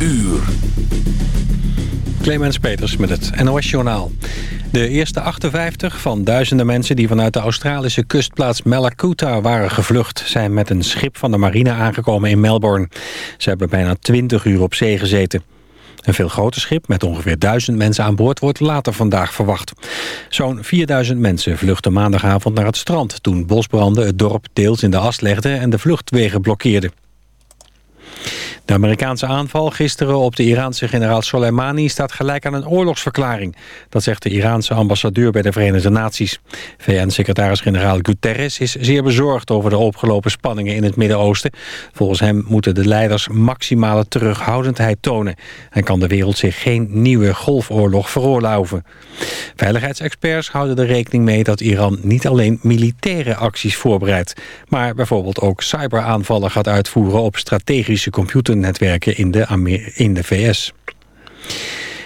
uur. Clemens Peters met het NOS Journaal. De eerste 58 van duizenden mensen die vanuit de Australische kustplaats Malakuta waren gevlucht... zijn met een schip van de marine aangekomen in Melbourne. Ze hebben bijna 20 uur op zee gezeten. Een veel groter schip met ongeveer 1000 mensen aan boord wordt later vandaag verwacht. Zo'n 4000 mensen vluchtten maandagavond naar het strand... toen bosbranden het dorp deels in de as legden en de vluchtwegen blokkeerden. De Amerikaanse aanval gisteren op de Iraanse generaal Soleimani staat gelijk aan een oorlogsverklaring. Dat zegt de Iraanse ambassadeur bij de Verenigde Naties. VN-secretaris-generaal Guterres is zeer bezorgd over de opgelopen spanningen in het Midden-Oosten. Volgens hem moeten de leiders maximale terughoudendheid tonen. En kan de wereld zich geen nieuwe golfoorlog veroorloven. Veiligheidsexperts houden er rekening mee dat Iran niet alleen militaire acties voorbereidt, maar bijvoorbeeld ook cyberaanvallen gaat uitvoeren op strategische computernetwerken in de, in de VS.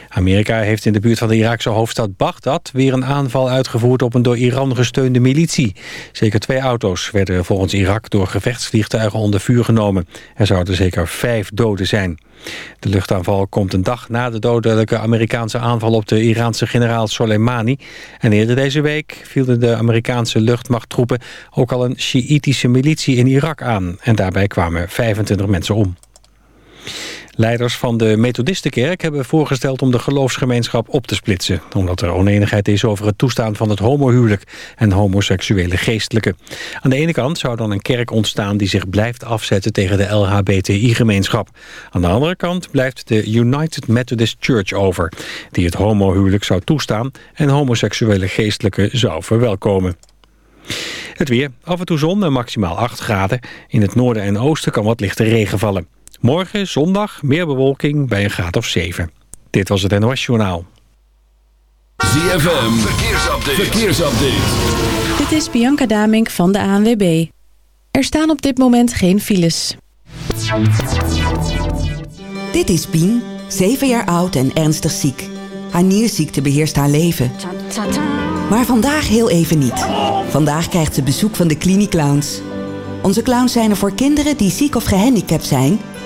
Amerika heeft in de buurt van de Iraakse hoofdstad Bagdad... weer een aanval uitgevoerd op een door Iran gesteunde militie. Zeker twee auto's werden volgens Irak door gevechtsvliegtuigen onder vuur genomen. Er zouden zeker vijf doden zijn. De luchtaanval komt een dag na de dodelijke Amerikaanse aanval... op de Iraanse generaal Soleimani. En eerder deze week vielen de Amerikaanse luchtmachttroepen... ook al een Sjiïtische militie in Irak aan. En daarbij kwamen 25 mensen om. Leiders van de Methodistenkerk hebben voorgesteld om de geloofsgemeenschap op te splitsen. Omdat er oneenigheid is over het toestaan van het homohuwelijk en homoseksuele geestelijken. Aan de ene kant zou dan een kerk ontstaan die zich blijft afzetten tegen de LHBTI-gemeenschap. Aan de andere kant blijft de United Methodist Church over. Die het homohuwelijk zou toestaan en homoseksuele geestelijken zou verwelkomen. Het weer. Af en toe zon en maximaal 8 graden. In het noorden en oosten kan wat lichte regen vallen. Morgen, zondag, meer bewolking bij een graad of 7. Dit was het NOS Journaal. ZFM, verkeersupdate. verkeersupdate. Dit is Bianca Damink van de ANWB. Er staan op dit moment geen files. Dit is Pien, 7 jaar oud en ernstig ziek. Haar nierziekte beheerst haar leven. Maar vandaag heel even niet. Vandaag krijgt ze bezoek van de Cliniclowns. Onze clowns zijn er voor kinderen die ziek of gehandicapt zijn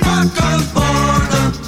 Wakker worden.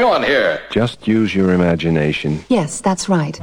going on here? Just use your imagination. Yes, that's right.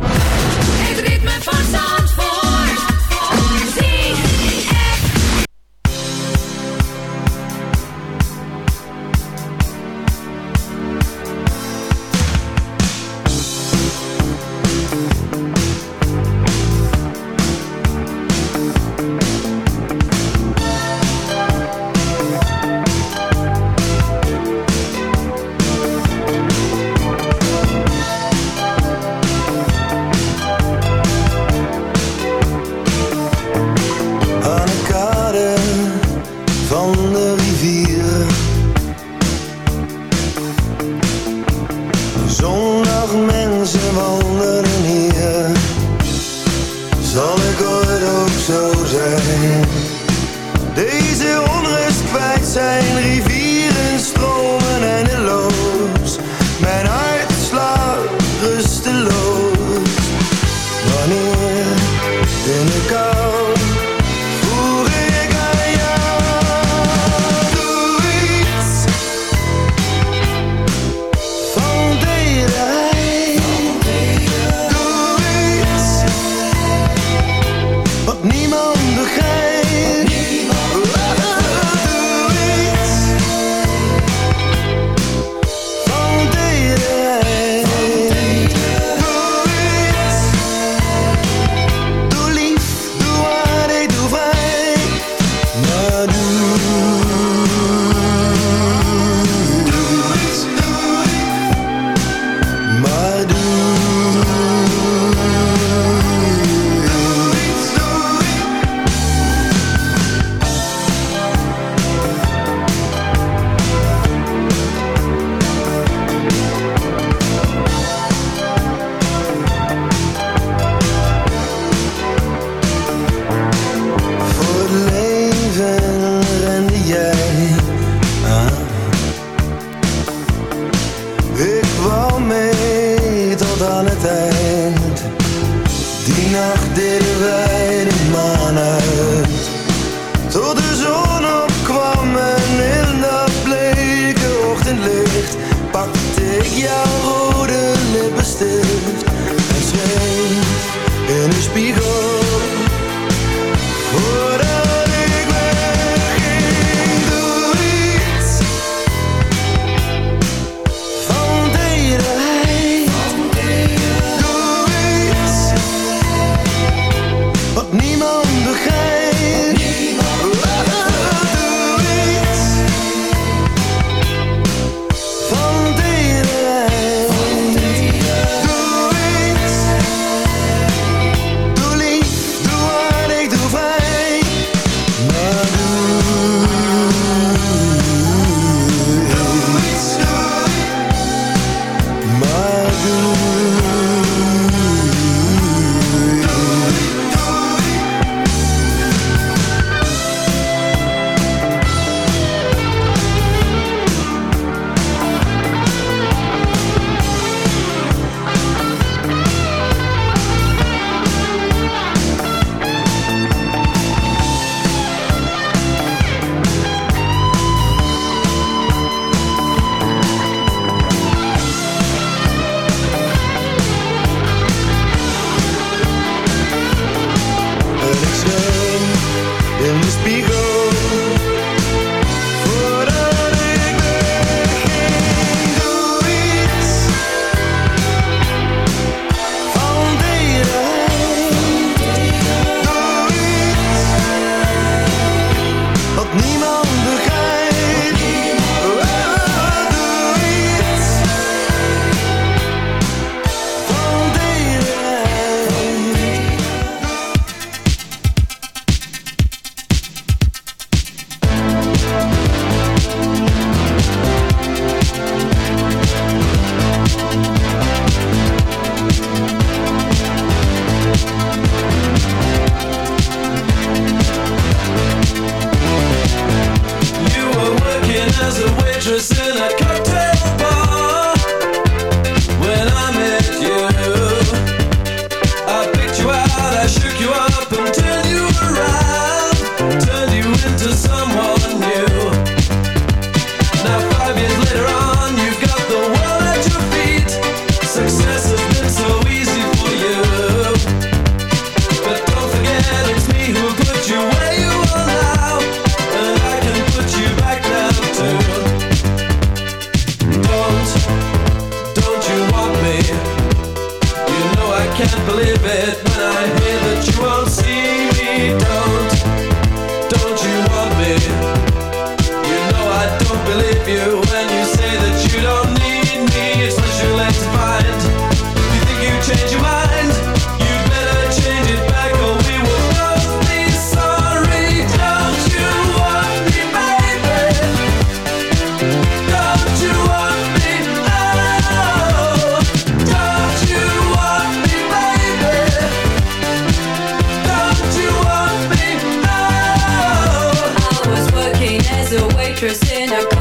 citrus in a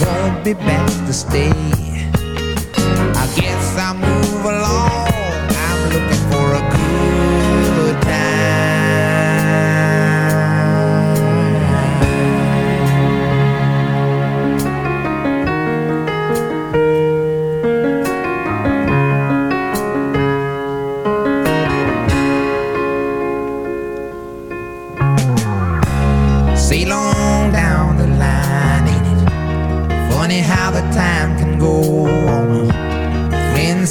won't be back to stay. I guess I'll move along. I'm looking for a good time.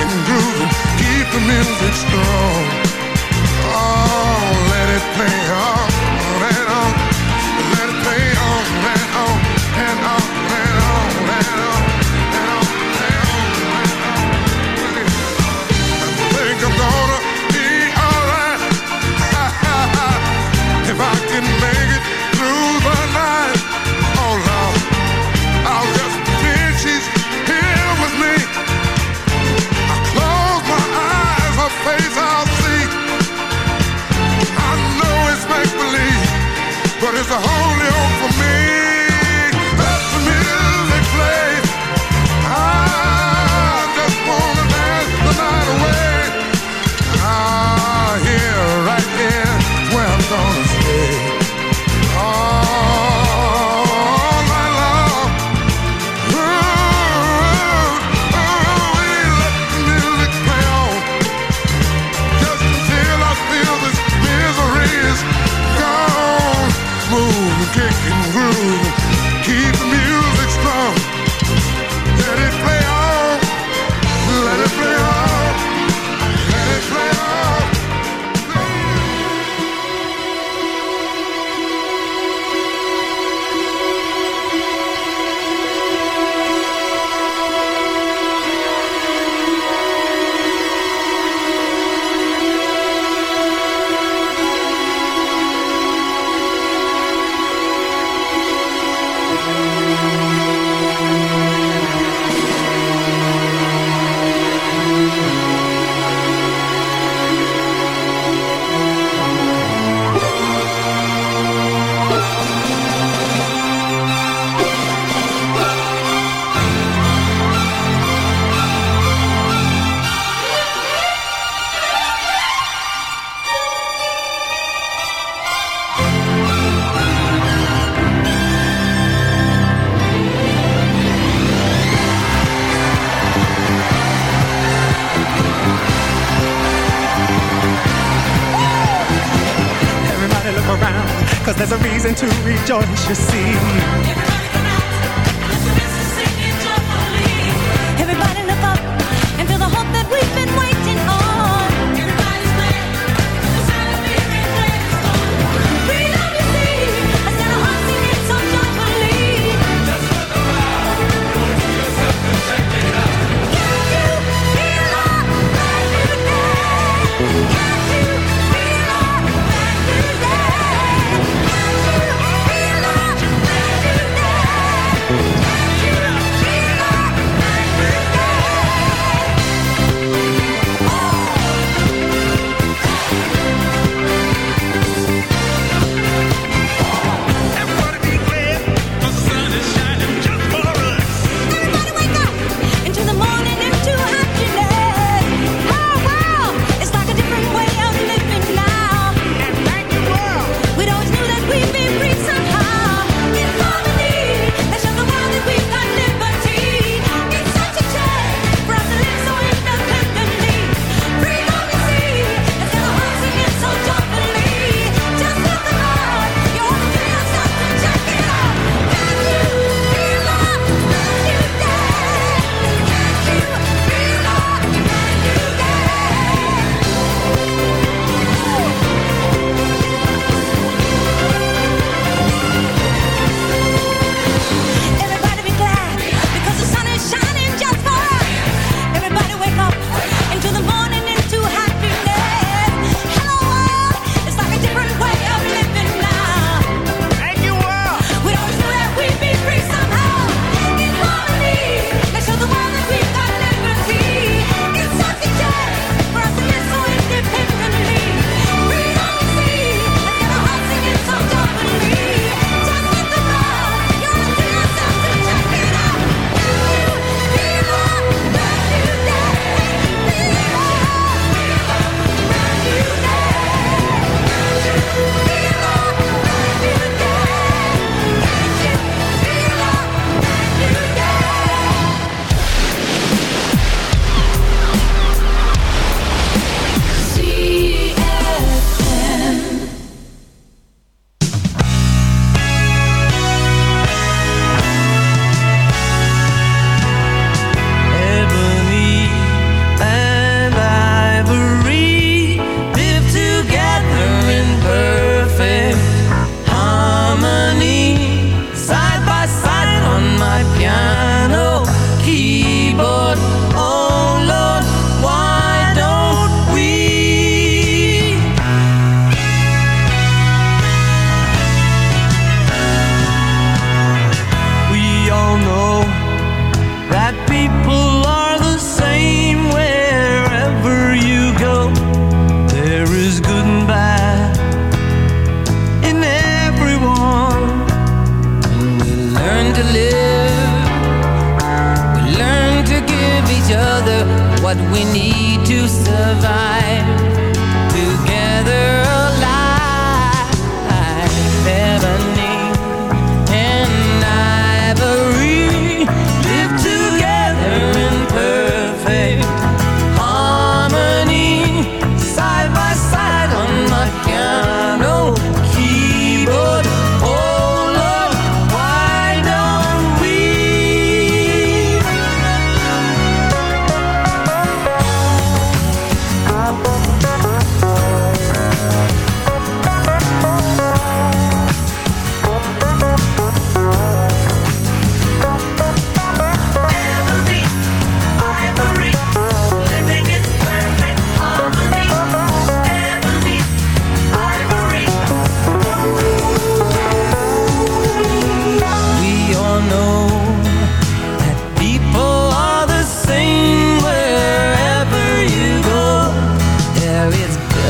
and grooving, keep the music strong. Oh, let it play. alcohol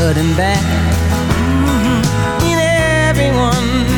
good and bad. Mm-hmm. In everyone.